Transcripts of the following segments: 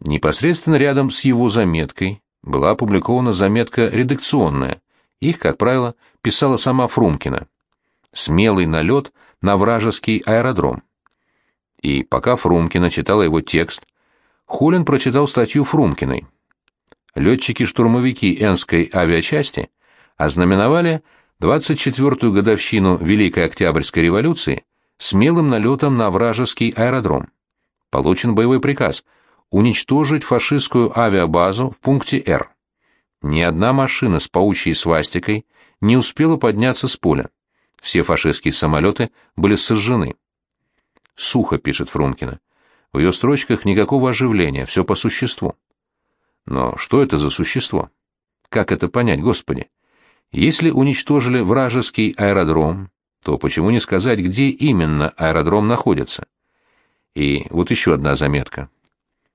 Непосредственно рядом с его заметкой была опубликована заметка редакционная. Их, как правило, писала сама Фрумкина. «Смелый налет на вражеский аэродром». И пока Фрумкина читала его текст, Хулин прочитал статью Фрумкиной. Летчики-штурмовики Энской авиачасти ознаменовали 24-ю годовщину Великой Октябрьской революции смелым налетом на вражеский аэродром. Получен боевой приказ уничтожить фашистскую авиабазу в пункте Р. Ни одна машина с паучьей свастикой не успела подняться с поля. Все фашистские самолеты были сожжены. Сухо, пишет Фрумкина. В ее строчках никакого оживления, все по существу. Но что это за существо? Как это понять, Господи? Если уничтожили вражеский аэродром, то почему не сказать, где именно аэродром находится? И вот еще одна заметка.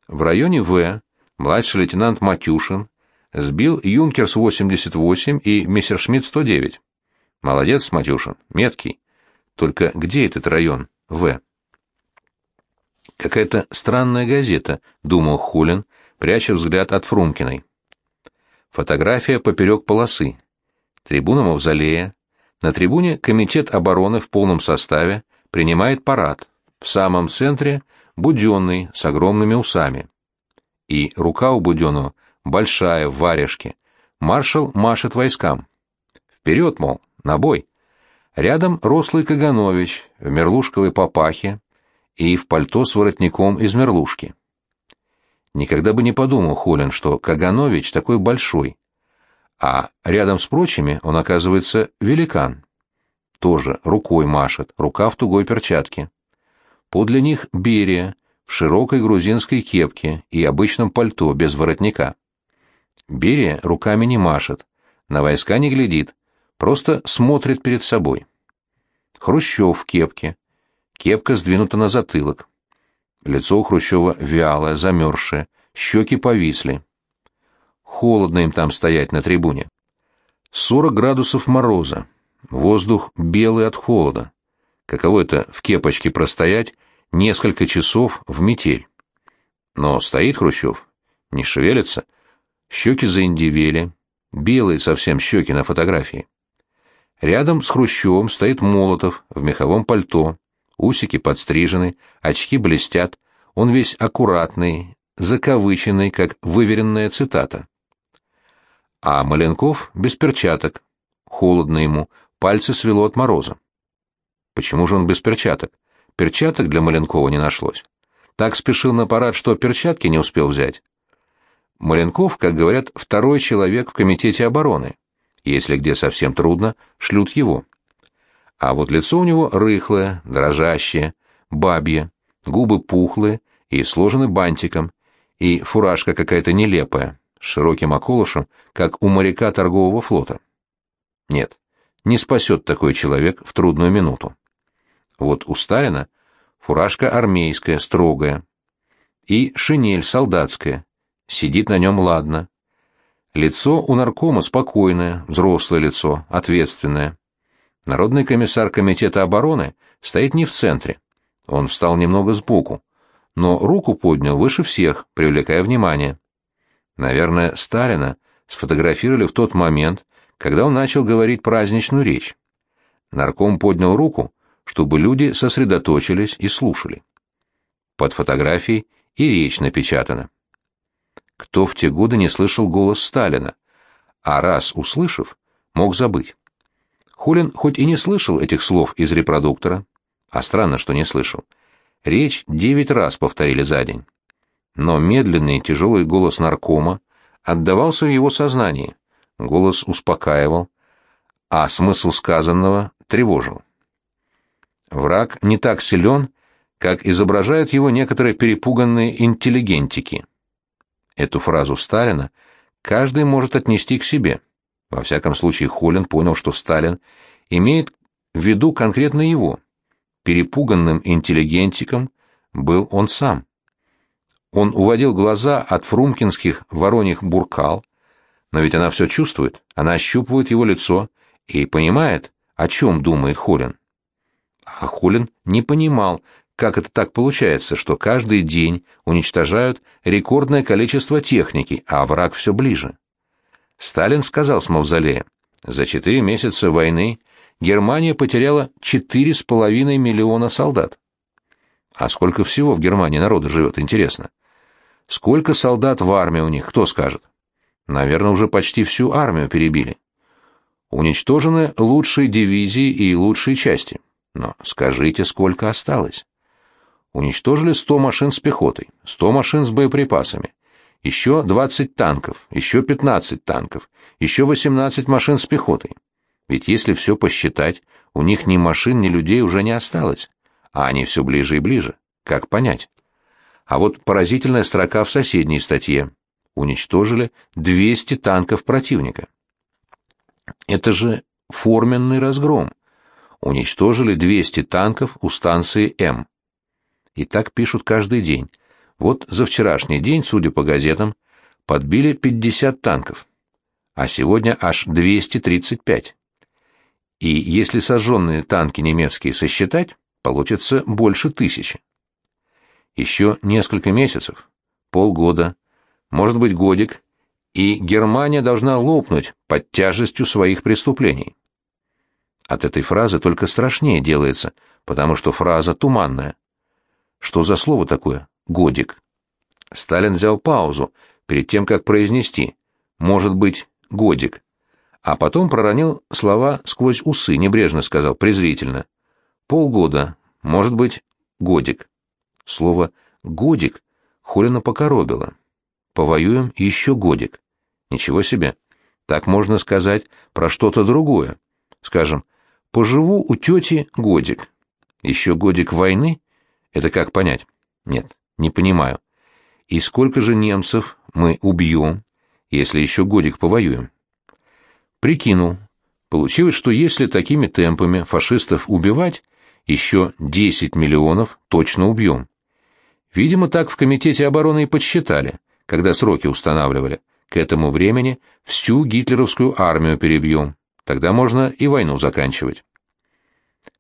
В районе В младший лейтенант Матюшин сбил Юнкерс-88 и Мессершмитт-109. Молодец, Матюшин, меткий. Только где этот район, В? Какая-то странная газета, думал Хулин, пряча взгляд от Фрумкиной. Фотография поперек полосы. Трибуна Мавзолея. На трибуне Комитет обороны в полном составе принимает парад. В самом центре Буденный с огромными усами. И рука у Буденного большая, в варежке. Маршал машет войскам. Вперед, мол, на бой. Рядом рослый Каганович в мерлушковой папахе, и в пальто с воротником из мерлушки. Никогда бы не подумал Холин, что Каганович такой большой, а рядом с прочими он оказывается великан. Тоже рукой машет, рука в тугой перчатке. Подле них Берия в широкой грузинской кепке и обычном пальто без воротника. Берия руками не машет, на войска не глядит, просто смотрит перед собой. Хрущев в кепке, Кепка сдвинута на затылок. Лицо у Хрущева вялое, замерзшее, щеки повисли. Холодно им там стоять на трибуне. Сорок градусов мороза. Воздух белый от холода. Каково это в кепочке простоять несколько часов в метель? Но стоит Хрущев, не шевелится. Щеки заиндивели, белые совсем щеки на фотографии. Рядом с Хрущевым стоит Молотов в меховом пальто, усики подстрижены, очки блестят, он весь аккуратный, закавыченный, как выверенная цитата. А Маленков без перчаток. Холодно ему, пальцы свело от мороза. Почему же он без перчаток? Перчаток для Маленкова не нашлось. Так спешил на парад, что перчатки не успел взять. Маленков, как говорят, второй человек в комитете обороны. Если где совсем трудно, шлют его. А вот лицо у него рыхлое, дрожащее, бабье, губы пухлые и сложены бантиком, и фуражка какая-то нелепая, с широким околышем, как у моряка торгового флота. Нет, не спасет такой человек в трудную минуту. Вот у Сталина фуражка армейская, строгая, и шинель солдатская, сидит на нем ладно. Лицо у наркома спокойное, взрослое лицо, ответственное. Народный комиссар Комитета обороны стоит не в центре. Он встал немного сбоку, но руку поднял выше всех, привлекая внимание. Наверное, Сталина сфотографировали в тот момент, когда он начал говорить праздничную речь. Нарком поднял руку, чтобы люди сосредоточились и слушали. Под фотографией и речь напечатана. Кто в те годы не слышал голос Сталина, а раз услышав, мог забыть? Хулин хоть и не слышал этих слов из репродуктора, а странно, что не слышал, речь девять раз повторили за день. Но медленный тяжелый голос наркома отдавался в его сознании, голос успокаивал, а смысл сказанного тревожил. Враг не так силен, как изображают его некоторые перепуганные интеллигентики. Эту фразу Сталина каждый может отнести к себе – во всяком случае, Холлин понял, что Сталин имеет в виду конкретно его. Перепуганным интеллигентиком был он сам. Он уводил глаза от фрумкинских вороньих буркал, но ведь она все чувствует, она ощупывает его лицо и понимает, о чем думает Холлин. А Холлин не понимал, как это так получается, что каждый день уничтожают рекордное количество техники, а враг все ближе. Сталин сказал с мавзолея, за четыре месяца войны Германия потеряла 4,5 миллиона солдат. А сколько всего в Германии народа живет, интересно? Сколько солдат в армии у них, кто скажет? Наверное, уже почти всю армию перебили. Уничтожены лучшие дивизии и лучшие части. Но скажите, сколько осталось? Уничтожили 100 машин с пехотой, 100 машин с боеприпасами, еще 20 танков, еще 15 танков, еще 18 машин с пехотой. Ведь если все посчитать, у них ни машин, ни людей уже не осталось, а они все ближе и ближе. Как понять? А вот поразительная строка в соседней статье. Уничтожили 200 танков противника. Это же форменный разгром. Уничтожили 200 танков у станции М. И так пишут каждый день. Вот за вчерашний день, судя по газетам, подбили 50 танков, а сегодня аж 235. И если сожженные танки немецкие сосчитать, получится больше тысячи. Еще несколько месяцев, полгода, может быть годик, и Германия должна лопнуть под тяжестью своих преступлений. От этой фразы только страшнее делается, потому что фраза туманная. Что за слово такое? Годик. Сталин взял паузу перед тем, как произнести «может быть, годик», а потом проронил слова сквозь усы, небрежно сказал, презрительно. «Полгода, может быть, годик». Слово «годик» Холина покоробило. «Повоюем еще годик». Ничего себе. Так можно сказать про что-то другое. Скажем, «поживу у тети годик». Еще годик войны? Это как понять? Нет, не понимаю. И сколько же немцев мы убьем, если еще годик повоюем? Прикинул. Получилось, что если такими темпами фашистов убивать, еще 10 миллионов точно убьем. Видимо, так в Комитете обороны и подсчитали, когда сроки устанавливали. К этому времени всю гитлеровскую армию перебьем. Тогда можно и войну заканчивать.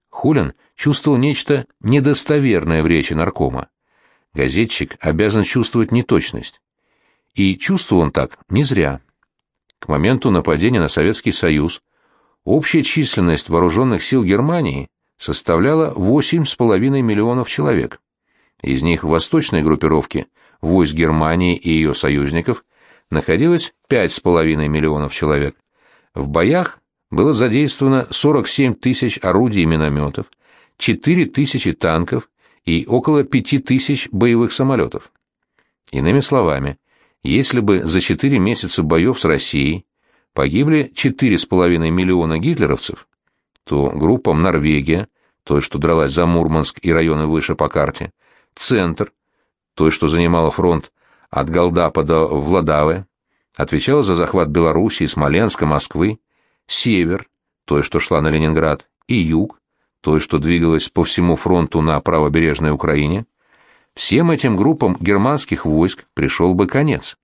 Хулин чувствовал нечто недостоверное в речи наркома. Газетчик обязан чувствовать неточность. И чувствовал он так не зря. К моменту нападения на Советский Союз общая численность вооруженных сил Германии составляла 8,5 миллионов человек. Из них в восточной группировке войск Германии и ее союзников находилось 5,5 миллионов человек. В боях было задействовано 47 тысяч орудий и минометов, 4 тысячи танков и около 5 тысяч боевых самолетов. Иными словами, если бы за 4 месяца боев с Россией погибли 4,5 миллиона гитлеровцев, то группам Норвегия, той, что дралась за Мурманск и районы выше по карте, Центр, той, что занимала фронт от Голдапа до Владавы, отвечала за захват Белоруссии, Смоленска, Москвы, север, той, что шла на Ленинград, и юг, той, что двигалась по всему фронту на правобережной Украине, всем этим группам германских войск пришел бы конец.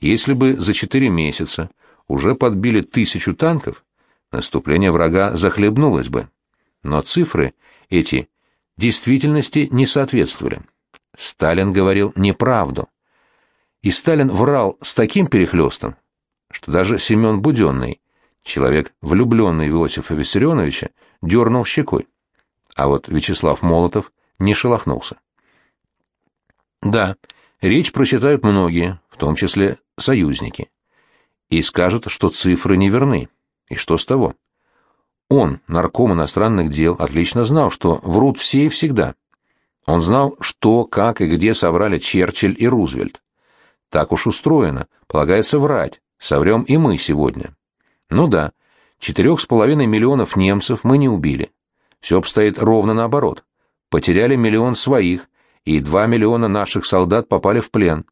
Если бы за четыре месяца уже подбили тысячу танков, наступление врага захлебнулось бы. Но цифры эти действительности не соответствовали. Сталин говорил неправду. И Сталин врал с таким перехлестом, что даже Семен Буденный, Человек, влюбленный в Иосифа Виссарионовича, дернул щекой. А вот Вячеслав Молотов не шелохнулся. Да, речь прочитают многие, в том числе союзники. И скажут, что цифры не верны. И что с того? Он, нарком иностранных дел, отлично знал, что врут все и всегда. Он знал, что, как и где соврали Черчилль и Рузвельт. Так уж устроено, полагается врать, соврем и мы сегодня. Ну да, четырех с половиной миллионов немцев мы не убили. Все обстоит ровно наоборот. Потеряли миллион своих, и два миллиона наших солдат попали в плен.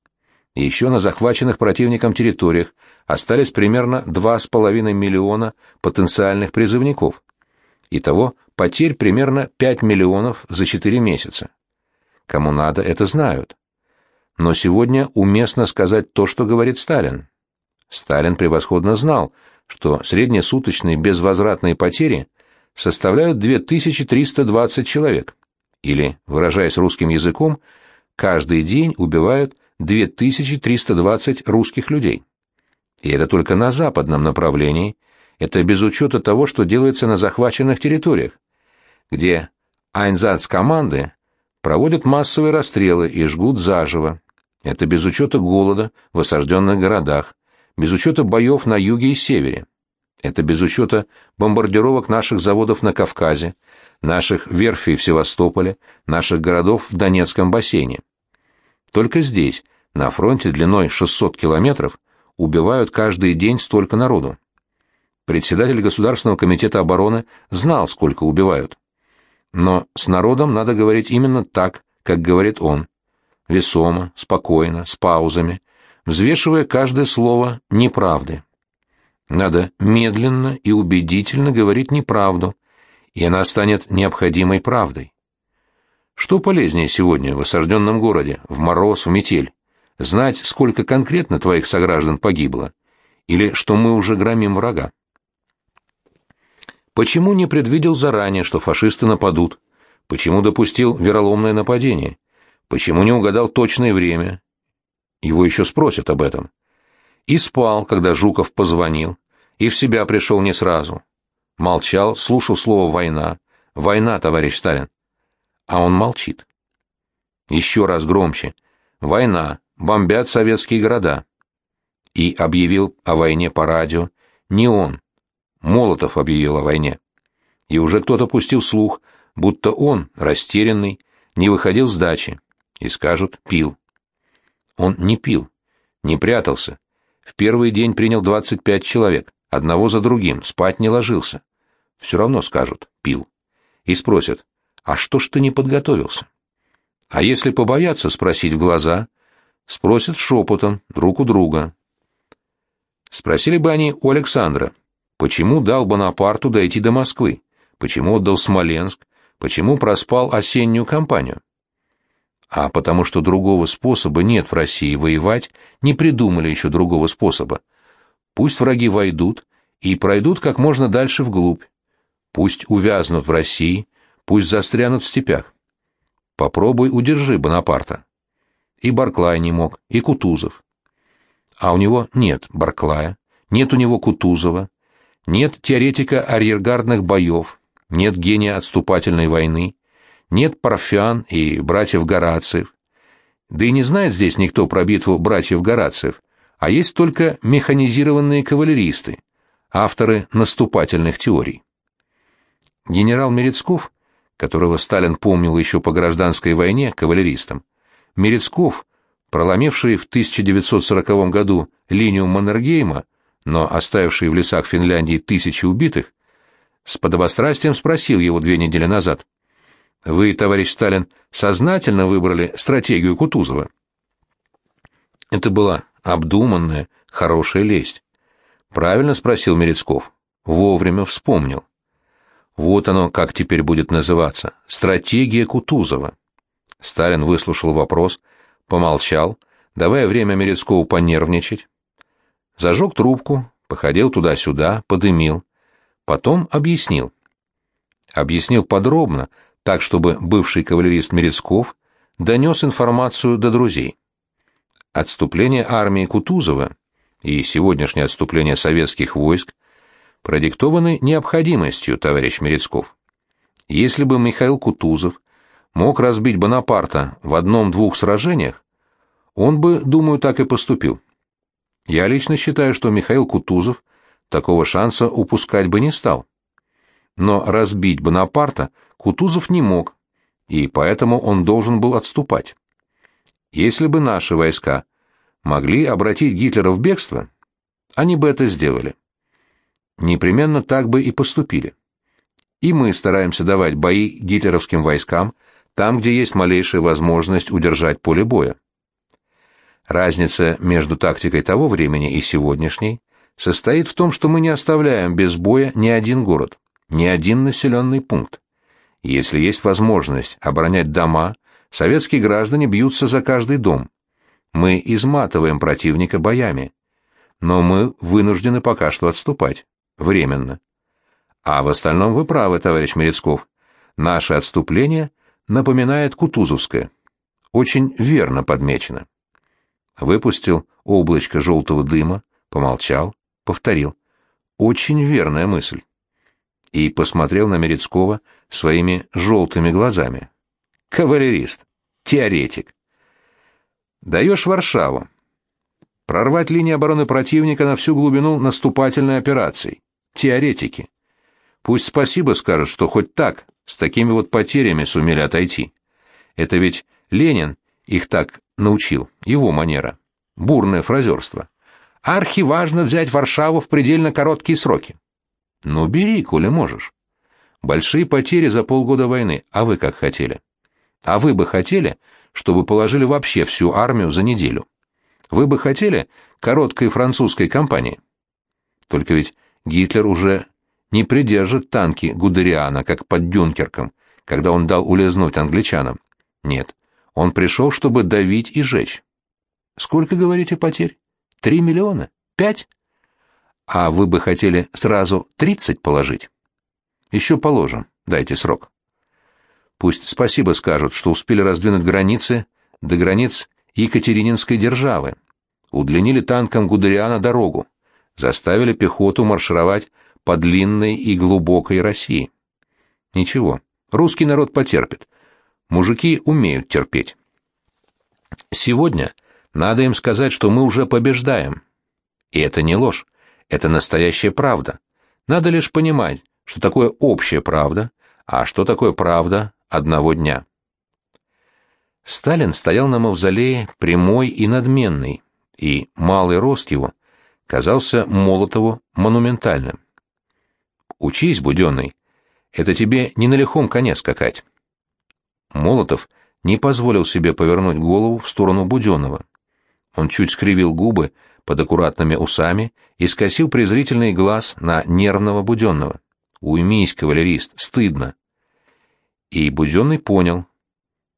Еще на захваченных противником территориях остались примерно два с половиной миллиона потенциальных призывников. Итого потерь примерно 5 миллионов за 4 месяца. Кому надо, это знают. Но сегодня уместно сказать то, что говорит Сталин. Сталин превосходно знал, что среднесуточные безвозвратные потери составляют 2320 человек. Или, выражаясь русским языком, каждый день убивают 2320 русских людей. И это только на западном направлении, это без учета того, что делается на захваченных территориях, где Айнзац-команды проводят массовые расстрелы и жгут заживо. Это без учета голода в осажденных городах, без учета боев на юге и севере. Это без учета бомбардировок наших заводов на Кавказе, наших верфей в Севастополе, наших городов в Донецком бассейне. Только здесь, на фронте длиной 600 километров, убивают каждый день столько народу. Председатель Государственного комитета обороны знал, сколько убивают. Но с народом надо говорить именно так, как говорит он. Весомо, спокойно, с паузами, взвешивая каждое слово неправды. Надо медленно и убедительно говорить неправду, и она станет необходимой правдой. Что полезнее сегодня в осажденном городе, в мороз, в метель? Знать, сколько конкретно твоих сограждан погибло? Или что мы уже громим врага? Почему не предвидел заранее, что фашисты нападут? Почему допустил вероломное нападение? Почему не угадал точное время? Его еще спросят об этом. И спал, когда Жуков позвонил, и в себя пришел не сразу. Молчал, слушал слово «война». «Война, товарищ Сталин». А он молчит. Еще раз громче. «Война. Бомбят советские города». И объявил о войне по радио. Не он. Молотов объявил о войне. И уже кто-то пустил слух, будто он, растерянный, не выходил с дачи. И скажут «пил». Он не пил, не прятался. В первый день принял 25 человек, одного за другим, спать не ложился. Все равно скажут «пил». И спросят «А что ж ты не подготовился?» А если побояться спросить в глаза, спросят шепотом, друг у друга. Спросили бы они у Александра, почему дал Бонапарту дойти до Москвы, почему отдал Смоленск, почему проспал осеннюю кампанию а потому что другого способа нет в России воевать, не придумали еще другого способа. Пусть враги войдут и пройдут как можно дальше вглубь. Пусть увязнут в России, пусть застрянут в степях. Попробуй удержи Бонапарта. И Барклай не мог, и Кутузов. А у него нет Барклая, нет у него Кутузова, нет теоретика арьергардных боев, нет гения отступательной войны, нет Парфян и братьев Горациев. Да и не знает здесь никто про битву братьев Горациев, а есть только механизированные кавалеристы, авторы наступательных теорий. Генерал Мерецков, которого Сталин помнил еще по гражданской войне кавалеристом, Мерецков, проломивший в 1940 году линию Маннергейма, но оставивший в лесах Финляндии тысячи убитых, с подобострастием спросил его две недели назад – вы, товарищ Сталин, сознательно выбрали стратегию Кутузова. Это была обдуманная, хорошая лесть. Правильно спросил Мерецков. Вовремя вспомнил. Вот оно как теперь будет называться. Стратегия Кутузова. Сталин выслушал вопрос, помолчал, давая время Мерецкову понервничать. Зажег трубку, походил туда-сюда, подымил. Потом объяснил. Объяснил подробно, так чтобы бывший кавалерист Мерецков донес информацию до друзей. Отступление армии Кутузова и сегодняшнее отступление советских войск продиктованы необходимостью, товарищ Мерецков. Если бы Михаил Кутузов мог разбить Бонапарта в одном-двух сражениях, он бы, думаю, так и поступил. Я лично считаю, что Михаил Кутузов такого шанса упускать бы не стал. Но разбить Бонапарта Кутузов не мог, и поэтому он должен был отступать. Если бы наши войска могли обратить Гитлера в бегство, они бы это сделали. Непременно так бы и поступили. И мы стараемся давать бои гитлеровским войскам там, где есть малейшая возможность удержать поле боя. Разница между тактикой того времени и сегодняшней состоит в том, что мы не оставляем без боя ни один город ни один населенный пункт. Если есть возможность оборонять дома, советские граждане бьются за каждый дом. Мы изматываем противника боями. Но мы вынуждены пока что отступать. Временно. А в остальном вы правы, товарищ Мерецков. Наше отступление напоминает Кутузовское. Очень верно подмечено. Выпустил облачко желтого дыма, помолчал, повторил. Очень верная мысль. И посмотрел на Мерецкого своими желтыми глазами. Кавалерист, теоретик. Даешь Варшаву. Прорвать линии обороны противника на всю глубину наступательной операции. Теоретики. Пусть спасибо скажут, что хоть так, с такими вот потерями сумели отойти. Это ведь Ленин их так научил, его манера. Бурное фразерство. Архиважно взять Варшаву в предельно короткие сроки. Ну, бери, коли можешь. Большие потери за полгода войны, а вы как хотели? А вы бы хотели, чтобы положили вообще всю армию за неделю? Вы бы хотели короткой французской кампании? Только ведь Гитлер уже не придержит танки Гудериана, как под Дюнкерком, когда он дал улизнуть англичанам. Нет, он пришел, чтобы давить и жечь. Сколько, говорите, потерь? Три миллиона? Пять? А вы бы хотели сразу тридцать положить? Еще положим, дайте срок. Пусть спасибо скажут, что успели раздвинуть границы до границ Екатерининской державы. Удлинили танкам Гудериана дорогу, заставили пехоту маршировать по длинной и глубокой России. Ничего, русский народ потерпит. Мужики умеют терпеть. Сегодня надо им сказать, что мы уже побеждаем. И это не ложь, это настоящая правда. Надо лишь понимать, что такое общая правда, а что такое правда одного дня. Сталин стоял на мавзолее прямой и надменный, и малый рост его казался Молотову монументальным. Учись, Буденный. Это тебе не на лихом коне скакать. Молотов не позволил себе повернуть голову в сторону Буденного. Он чуть скривил губы под аккуратными усами и скосил презрительный глаз на нервного Буденного. «Уймись, кавалерист, стыдно!» И Буденный понял.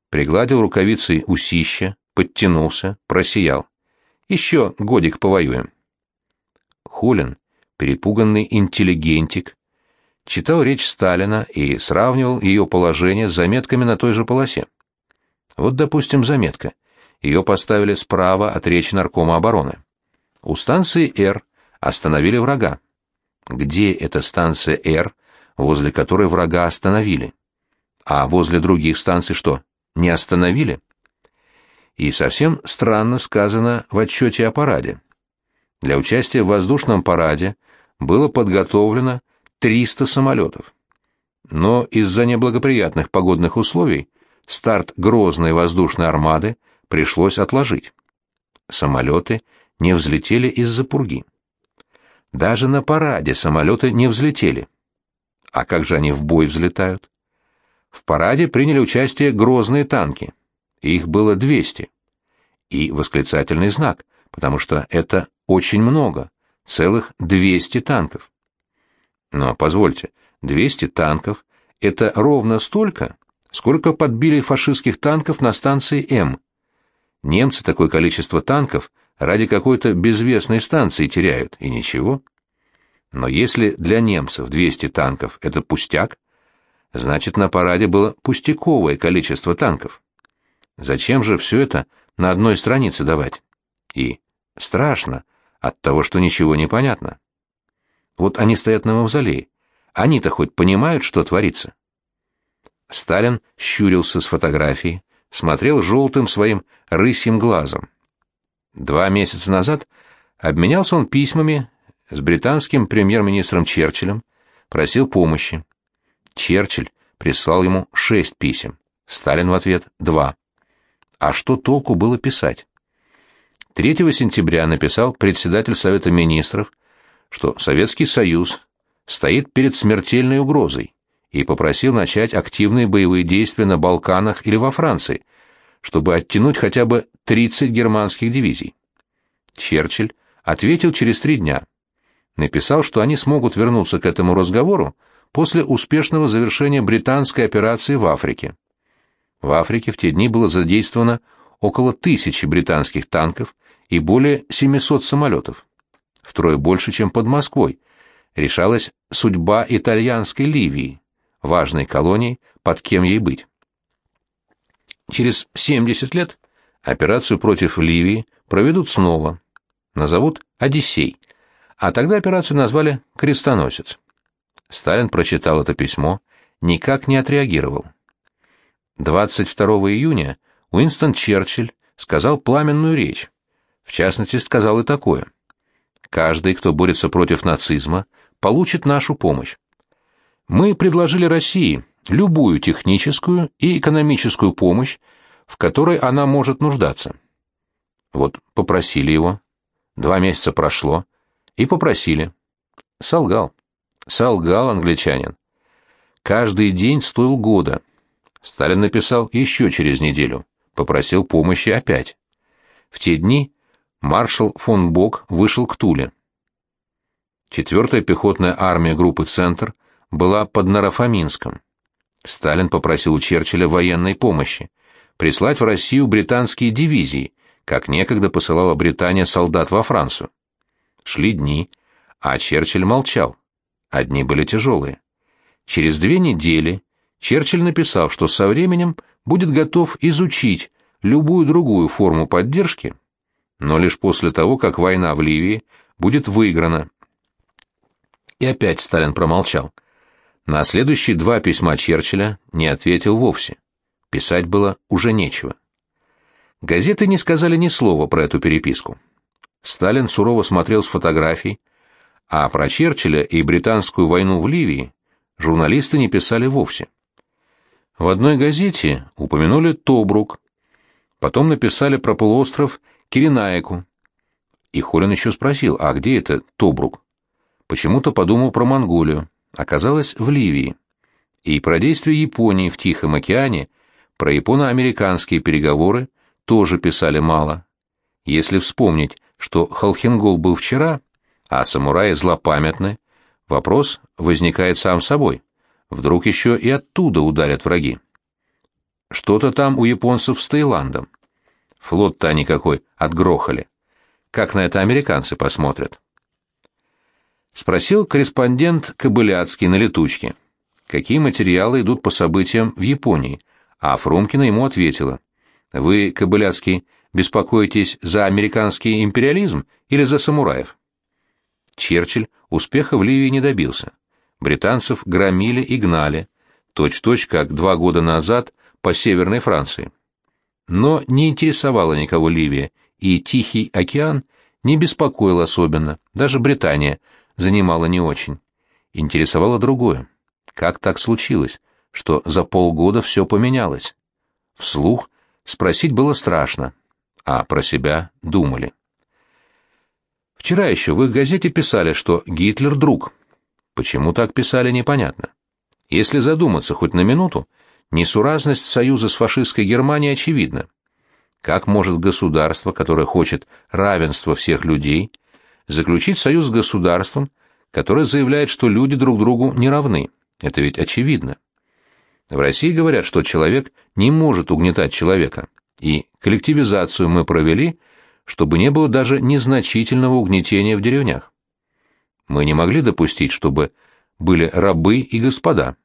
Пригладил рукавицей усища, подтянулся, просиял. «Еще годик повоюем». Хулин, перепуганный интеллигентик, читал речь Сталина и сравнивал ее положение с заметками на той же полосе. Вот, допустим, заметка. Ее поставили справа от речи наркома обороны. У станции «Р» остановили врага. Где эта станция «Р», возле которой врага остановили? А возле других станций что, не остановили? И совсем странно сказано в отчете о параде. Для участия в воздушном параде было подготовлено 300 самолетов. Но из-за неблагоприятных погодных условий старт Грозной воздушной армады пришлось отложить. Самолеты не взлетели из-за пурги. Даже на параде самолеты не взлетели. А как же они в бой взлетают? В параде приняли участие грозные танки. Их было 200. И восклицательный знак, потому что это очень много, целых 200 танков. Но, позвольте, 200 танков — это ровно столько, сколько подбили фашистских танков на станции М. Немцы такое количество танков ради какой-то безвестной станции теряют, и ничего. Но если для немцев 200 танков — это пустяк, значит, на параде было пустяковое количество танков. Зачем же все это на одной странице давать? И страшно от того, что ничего не понятно. Вот они стоят на мавзолее. Они-то хоть понимают, что творится? Сталин щурился с фотографии, смотрел желтым своим рысьим глазом. Два месяца назад обменялся он письмами с британским премьер-министром Черчиллем, просил помощи. Черчилль прислал ему шесть писем, Сталин в ответ — два. А что толку было писать? 3 сентября написал председатель Совета Министров, что Советский Союз стоит перед смертельной угрозой и попросил начать активные боевые действия на Балканах или во Франции, чтобы оттянуть хотя бы 30 германских дивизий. Черчилль ответил через три дня. Написал, что они смогут вернуться к этому разговору после успешного завершения британской операции в Африке. В Африке в те дни было задействовано около тысячи британских танков и более 700 самолетов втрое больше, чем под Москвой, решалась судьба итальянской Ливии, важной колонии, под кем ей быть. Через 70 лет операцию против Ливии проведут снова. Назовут «Одиссей», а тогда операцию назвали «Крестоносец». Сталин прочитал это письмо, никак не отреагировал. 22 июня Уинстон Черчилль сказал пламенную речь. В частности, сказал и такое. «Каждый, кто борется против нацизма, получит нашу помощь. Мы предложили России любую техническую и экономическую помощь, в которой она может нуждаться. Вот попросили его. Два месяца прошло. И попросили. Солгал. Солгал англичанин. Каждый день стоил года. Сталин написал еще через неделю. Попросил помощи опять. В те дни маршал фон Бок вышел к Туле. Четвертая пехотная армия группы «Центр» была под Нарафаминском. Сталин попросил Черчилля военной помощи, прислать в Россию британские дивизии, как некогда посылала Британия солдат во Францию. Шли дни, а Черчилль молчал. Одни были тяжелые. Через две недели Черчилль написал, что со временем будет готов изучить любую другую форму поддержки, но лишь после того, как война в Ливии будет выиграна. И опять Сталин промолчал. На следующие два письма Черчилля не ответил вовсе. Писать было уже нечего. Газеты не сказали ни слова про эту переписку. Сталин сурово смотрел с фотографий, а про Черчилля и британскую войну в Ливии журналисты не писали вовсе. В одной газете упомянули Тобрук, потом написали про полуостров Киренаеку. И Холин еще спросил, а где это Тобрук? Почему-то подумал про Монголию оказалась в Ливии. И про действия Японии в Тихом океане, про японо-американские переговоры тоже писали мало. Если вспомнить, что Холхенгол был вчера, а самураи злопамятны, вопрос возникает сам собой. Вдруг еще и оттуда ударят враги. Что-то там у японцев с Таиландом. Флот-то никакой отгрохали. Как на это американцы посмотрят? Спросил корреспондент Кобыляцкий на летучке. Какие материалы идут по событиям в Японии? А Фрумкина ему ответила. Вы, Кобыляцкий, беспокоитесь за американский империализм или за самураев? Черчилль успеха в Ливии не добился. Британцев громили и гнали, точь-в-точь, -точь, как два года назад по Северной Франции. Но не интересовала никого Ливия, и Тихий океан не беспокоил особенно, даже Британия – занимало не очень. Интересовало другое. Как так случилось, что за полгода все поменялось? Вслух спросить было страшно, а про себя думали. Вчера еще в их газете писали, что Гитлер друг. Почему так писали, непонятно. Если задуматься хоть на минуту, несуразность союза с фашистской Германией очевидна. Как может государство, которое хочет равенства всех людей, заключить союз с государством, которое заявляет, что люди друг другу не равны. Это ведь очевидно. В России говорят, что человек не может угнетать человека, и коллективизацию мы провели, чтобы не было даже незначительного угнетения в деревнях. Мы не могли допустить, чтобы были рабы и господа.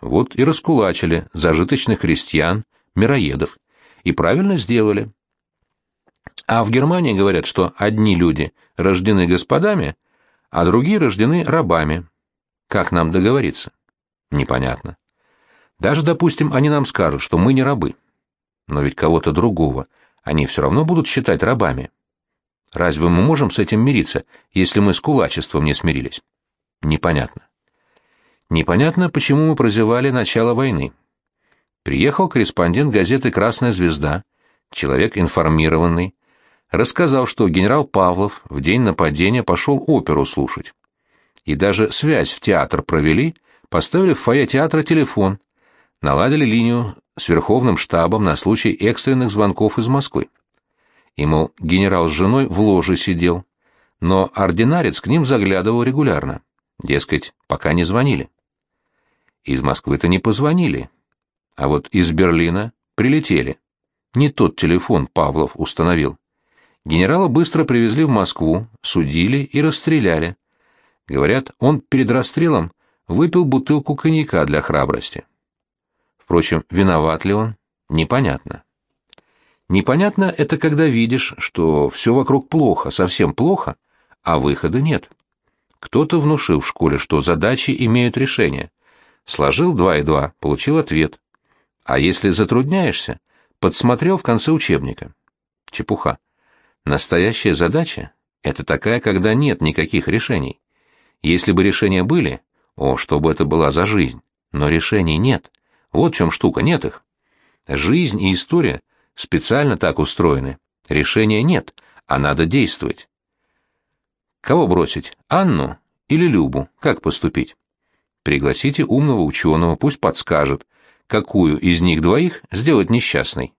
Вот и раскулачили зажиточных крестьян, мироедов. И правильно сделали. А в Германии говорят, что одни люди рождены господами, а другие рождены рабами. Как нам договориться? Непонятно. Даже, допустим, они нам скажут, что мы не рабы. Но ведь кого-то другого они все равно будут считать рабами. Разве мы можем с этим мириться, если мы с кулачеством не смирились? Непонятно. Непонятно, почему мы прозевали начало войны. Приехал корреспондент газеты «Красная звезда», человек информированный, рассказал, что генерал Павлов в день нападения пошел оперу слушать. И даже связь в театр провели, поставили в фойе театра телефон, наладили линию с Верховным штабом на случай экстренных звонков из Москвы. И, генерал с женой в ложе сидел, но ординарец к ним заглядывал регулярно. Дескать, пока не звонили. Из Москвы-то не позвонили, а вот из Берлина прилетели. Не тот телефон Павлов установил. Генерала быстро привезли в Москву, судили и расстреляли. Говорят, он перед расстрелом выпил бутылку коньяка для храбрости. Впрочем, виноват ли он, непонятно. Непонятно это, когда видишь, что все вокруг плохо, совсем плохо, а выхода нет. Кто-то внушил в школе, что задачи имеют решение. Сложил два и два, получил ответ. А если затрудняешься, подсмотрел в конце учебника. Чепуха. Настоящая задача — это такая, когда нет никаких решений. Если бы решения были, о, что бы это была за жизнь, но решений нет. Вот в чем штука, нет их. Жизнь и история специально так устроены. Решения нет, а надо действовать. Кого бросить, Анну или Любу? Как поступить? Пригласите умного ученого, пусть подскажет, какую из них двоих сделать несчастной.